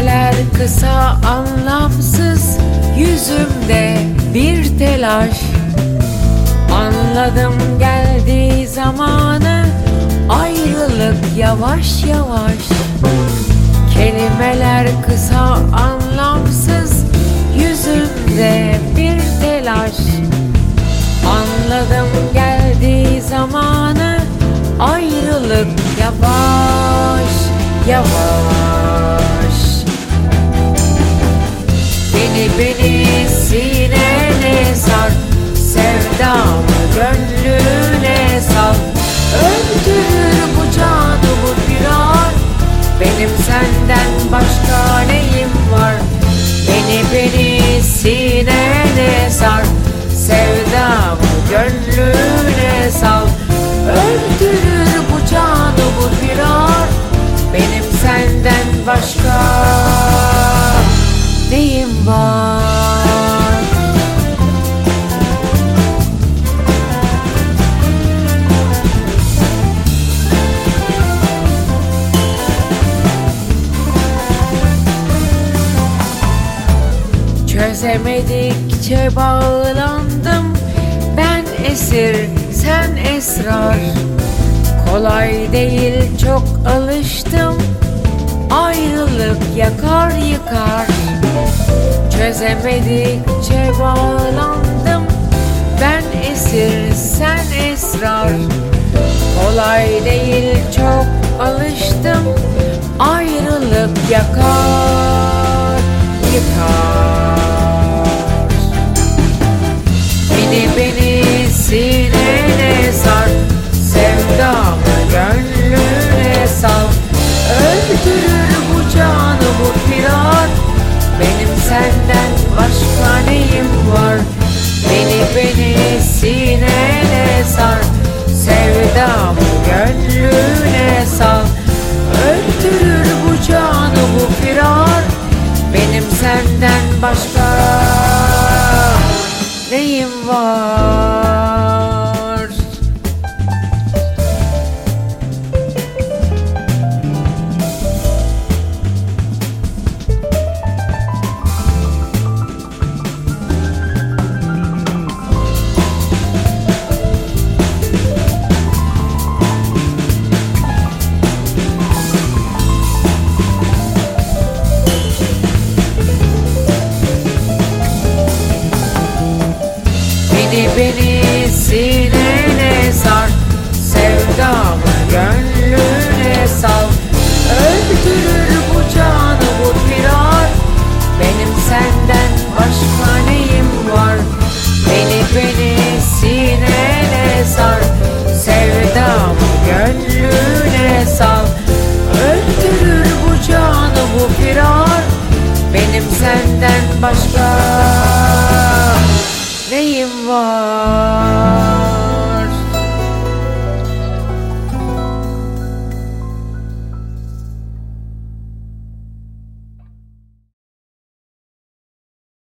Kelimeler kısa anlamsız Yüzümde bir telaş. Anladım geldiği zamanı Ayrılık yavaş yavaş. Kelimeler kısa anlamsız Yüzümde bir telaş. Anladım geldiği zamanı Ayrılık yavaş yavaş Beni sinene sar Sevdamı gönlüne var. Çözemedikçe bağlandım. Ben esir sen esrar. Kolay değil çok alıştım. Ayrılık yakar yıkar Çözemedikçe bağlandım Ben esir sen esrar. Kolay değil çok alıştım. Ayrılık yakar yıkar. Beni beni sinene sar Sevdamı senden başka neyim var? Beni beni sinene sar. Sevdamı gönlüne sal. Öldürür bu canı bu firar. Benim senden başka neyim var Beni beni sinene sar Sevdamı gönlüne sal. Öldürür bu canı bu firar Benim senden başka neyim var? Beni beni sinene sar Sevdamı gönlüne sal. Öldürür bu canı bu firar Benim senden başka neyim var